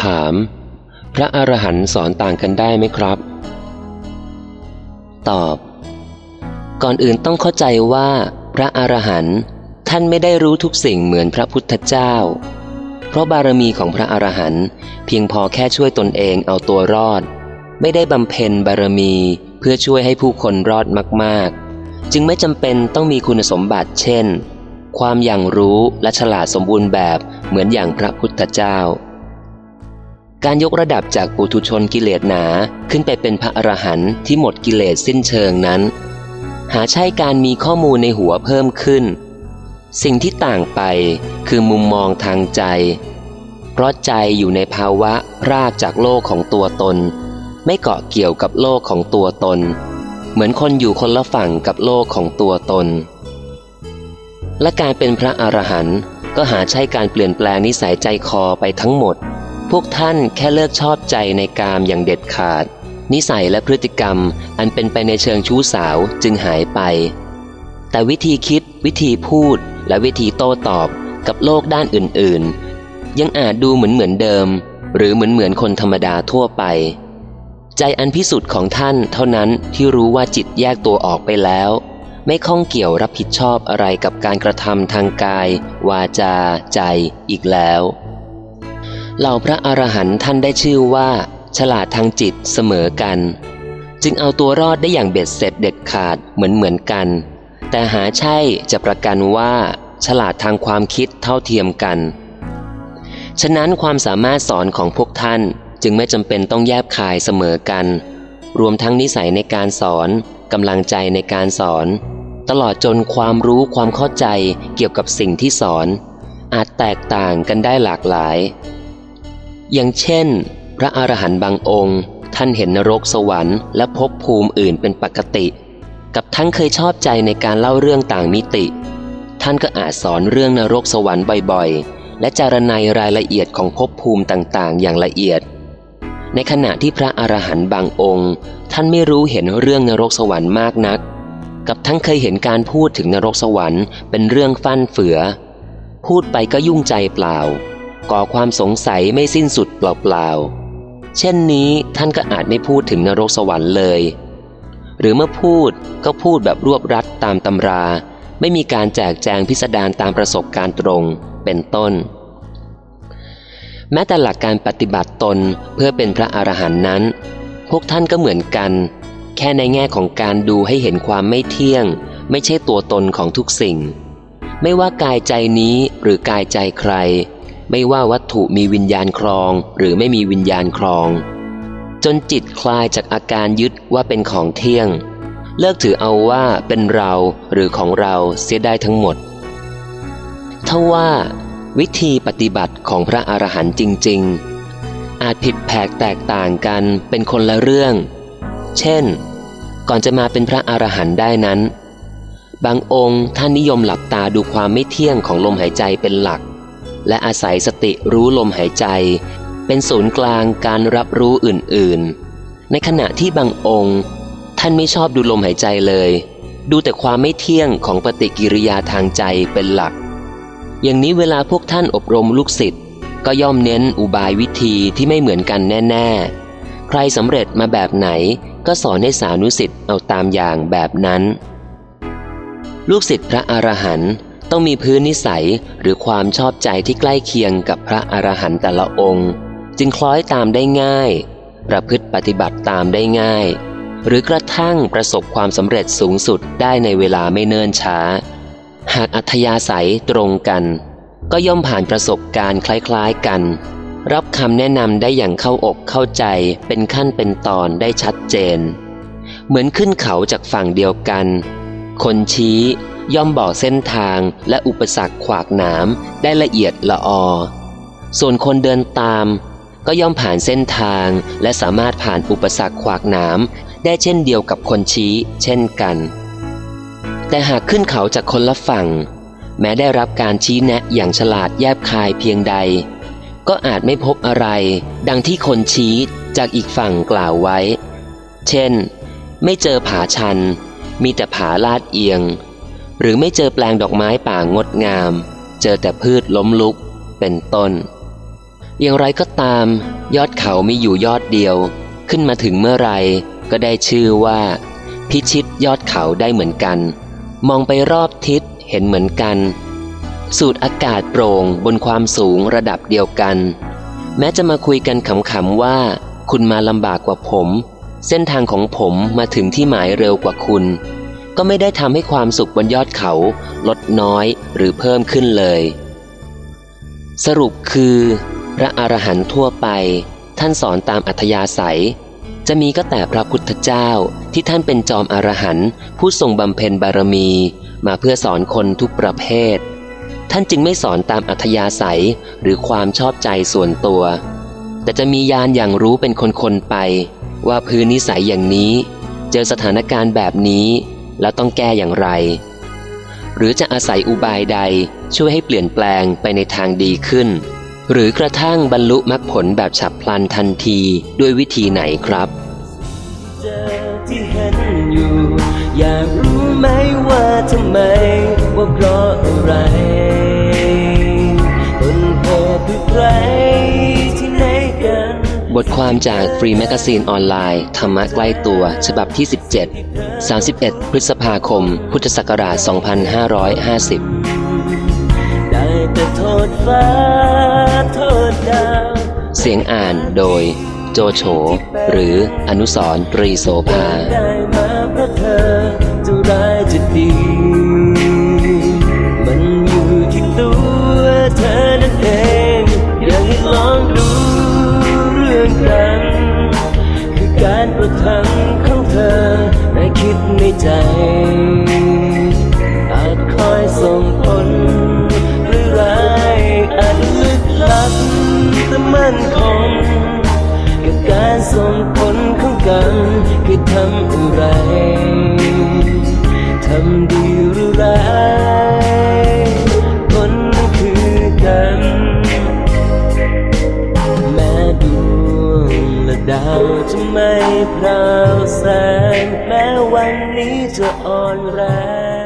ถาม พระอรหันต์สอนต่างกันได้ไหมครับ ตอบ ก่อนอื่นต้องเข้าใจว่า พระอรหันต์ท่านไม่ได้รู้ทุกสิ่งเหมือนพระพุทธเจ้า เพราะบารมีของพระอรหันต์เพียงพอแค่ช่วยตนเองเอาตัวรอด ไม่ได้บำเพ็ญบารมีเพื่อช่วยให้ผู้คนรอดมากๆ จึงไม่จำเป็นต้องมีคุณสมบัติเช่น ความอย่างรู้และฉลาดสมบูรณ์แบบเหมือนอย่างพระพุทธเจ้า การยกระดับจากปุถุชนกิเลสหนาขึ้นไปเป็นพระอรหันต์ที่หมดกิเลสสิ้นเชิงนั้น หาใช่การมีข้อมูลในหัวเพิ่มขึ้น สิ่งที่ต่างไปคือมุมมองทางใจ เพราะใจอยู่ในภาวะรากจากโลกของตัวตน ไม่เกาะเกี่ยวกับโลกของตัวตน เหมือนคนอยู่คนละฝั่งกับโลกของตัวตน และการเป็นพระอรหันต์ก็หาใช่การเปลี่ยนแปลงนิสัยใจคอไปทั้งหมด พวกท่านแค่เลิกชอบใจในกามอย่างเด็ดขาด นิสัยและพฤติกรรมอันเป็นไปในเชิงชู้สาวจึงหายไป แต่วิธีคิด วิธีพูด และวิธีโต้ตอบกับโลกด้านอื่นๆ ยังอาจดูเหมือนเหมือนเดิม หรือเหมือนเหมือนคนธรรมดาทั่วไป ใจอันพิสุทธิ์ของท่านเท่านั้นที่รู้ว่าจิตแยกตัวออกไปแล้ว ไม่ข้องเกี่ยวรับผิดชอบอะไรกับการกระทำทางกาย วาจา ใจอีกแล้ว เหล่าพระอรหันต์ท่านได้ชื่อว่า ฉลาดทางจิตเสมอกัน จึงเอาตัวรอดได้อย่างเบ็ดเสร็จเด็ดขาดเหมือนเหมือนกัน แต่หาใช่จะประกันว่า ฉลาดทางความคิดเท่าเทียมกัน ฉะนั้นความสามารถสอนของพวกท่านจึงไม่จำเป็นต้องแยบคายเสมอกัน รวมทั้งนิสัยในการสอนกำลังใจในการสอน ตลอดจนความรู้ความเข้าใจเกี่ยวกับสิ่งที่สอน อาจแตกต่างกันได้หลากหลาย อย่างเช่น พระอรหันต์บางองค์ ท่านเห็นนรกสวรรค์และภพภูมิอื่นเป็นปกติ กับทั้งเคยชอบใจในการเล่าเรื่องต่างมิติ ท่านก็อาจสอนเรื่องนรกสวรรค์บ่อยๆ และจารณัยรายละเอียดของภพภูมิต่างๆ อย่างละเอียด ในขณะที่พระอรหันต์บางองค์ ท่านไม่รู้เห็นเรื่องนรกสวรรค์มากนัก กับทั้งเคยเห็นการพูดถึงนรกสวรรค์เป็นเรื่องฟั่นเฟือ พูดไปก็ยุ่งใจเปล่า ก่อความสงสัยไม่สิ้นสุดเปล่าๆ เช่นนี้ท่านก็อาจไม่พูดถึงนรกสวรรค์เลย หรือเมื่อพูดก็พูดแบบรวบรัดตามตำรา ไม่มีการแจกแจงพิสดารตามประสบการณ์ตรงเป็นต้น แม้แต่หลักการปฏิบัติตนเพื่อเป็นพระอรหันต์นั้น พวกท่านก็เหมือนกัน แค่ในแง่ของการดูให้เห็นความไม่เที่ยง ไม่ใช่ตัวตนของทุกสิ่ง ไม่ว่ากายใจนี้หรือกายใจใคร ไม่ว่าวัตถุมีวิญญาณครอง หรือไม่มีวิญญาณครอง จนจิตคลายจากอาการยึดว่าเป็นของเที่ยง เลิกถือเอาว่าเป็นเราหรือของเราเสียได้ทั้งหมดทว่าวิธีปฏิบัติของพระอรหันต์จริง ๆ อาจผิดแผกแตกต่างกันเป็นคนละเรื่อง เช่น ก่อนจะมาเป็นพระอรหันต์ได้นั้น บางองค์ท่านนิยมหลับตาดูความไม่เที่ยงของลมหายใจเป็นหลัก และอาศัยสติรู้ลมหายใจ เป็นศูนย์กลางการรับรู้อื่นๆ ในขณะที่บางองค์ ท่านไม่ชอบดูลมหายใจเลย ดูแต่ความไม่เที่ยงของปฏิกิริยาทางใจเป็นหลัก อย่างนี้เวลาพวกท่านอบรมลูกศิษย์ก็ย่อมเน้นอุบายวิธีที่ไม่เหมือนกันแน่ ๆ ใครสำเร็จมาแบบไหนก็สอนให้สานุสิทธิ์เอาตามอย่างแบบนั้น ลูกศิษย์พระอรหันต์ ต้องมีพื้นนิสัยหรือความชอบใจที่ใกล้เคียงกับพระอรหันต์แต่ละองค์ จึงคล้อยตามได้ง่าย ประพฤติปฏิบัติตามได้ง่าย หรือกระทั่งประสบความสำเร็จสูงสุดได้ในเวลาไม่เนิ่นช้า หากอัธยาศัยตรงกัน ก็ย่อมผ่านประสบการณ์คล้ายๆกัน รับคำแนะนำได้อย่างเข้าอกเข้าใจเป็นขั้นเป็นตอนได้ชัดเจน เหมือนขึ้นเขาจากฝั่งเดียวกัน คนชี้ ย่อมบอกเส้นทางและอุปสรรคขวากหนามได้ละเอียดละออ ส่วนคนเดินตาม ก็ย่อมผ่านเส้นทางและสามารถผ่านอุปสรรคขวากหนามได้เช่นเดียวกับคนชี้ เช่นกัน แต่หากขึ้นเขาจากคนละฝั่ง แม้ได้รับการชี้แนะอย่างฉลาดแยบคายเพียงใด ก็อาจไม่พบอะไร ดังที่คนชี้จากอีกฝั่งกล่าวไว้ เช่น ไม่เจอผาชัน มีแต่ผาลาดเอียง หรือไม่เจอแปลงดอกไม้ป่างดงาม เจอแต่พืชล้มลุก เป็นต้น อย่างไรก็ตาม ยอดเขามีอยู่ยอดเดียว ขึ้นมาถึงเมื่อไรก็ได้ชื่อว่า พิชิตยอดเขาได้เหมือนกัน มองไปรอบทิศเห็นเหมือนกัน สูดอากาศโปร่งบนความสูงระดับเดียวกัน แม้จะมาคุยกันขำๆว่า คุณมาลำบากกว่าผม เส้นทางของผมมาถึงที่หมายเร็วกว่าคุณ ก็ไม่ได้ทำให้ความสุขบนยอดเขาลดน้อยหรือเพิ่มขึ้นเลย สรุปคือ พระอรหันต์ทั่วไป ท่านสอนตามอัธยาศัย จะมีก็แต่พระพุทธเจ้าที่ท่านเป็นจอมอรหันต์ผู้ทรงบำเพ็ญบารมี มาเพื่อสอนคนทุกประเภท ท่านจึงไม่สอนตามอัธยาศัยหรือความชอบใจส่วนตัว แต่จะมียานอย่างรู้เป็นคนๆไป ว่าพื้นนิสัยอย่างนี้ เจอสถานการณ์แบบนี้ แล้วต้องแก้อย่างไร หรือจะอาศัยอุบายใดช่วยให้เปลี่ยนแปลงไปในทางดีขึ้น หรือกระทั่งบรรลุมรรคผลแบบฉับพลันทันทีด้วยวิธีไหนครับเจอที่เห็นอยู่อยากรู้ไหม บทความจากฟรีแมกกาซีนออนไลน์ ธรรมะใกล้ตัว ฉบับที่ 17 31 พฤษภาคม พุทธศักราช 2550 ได้แต่โทษฟ้าโทษดาวเสียงอ่านโดยโจโฉหรืออนุสรตรีโสภาได้มาเพราะเธอจะร้ายจะดี ส่งผลของกันคือทำอะไร ทำดีหรือร้ายผลคือกันแม้ดวงและดาวจะไม่พราวแสงแม้วันนี้จะอ่อนแรง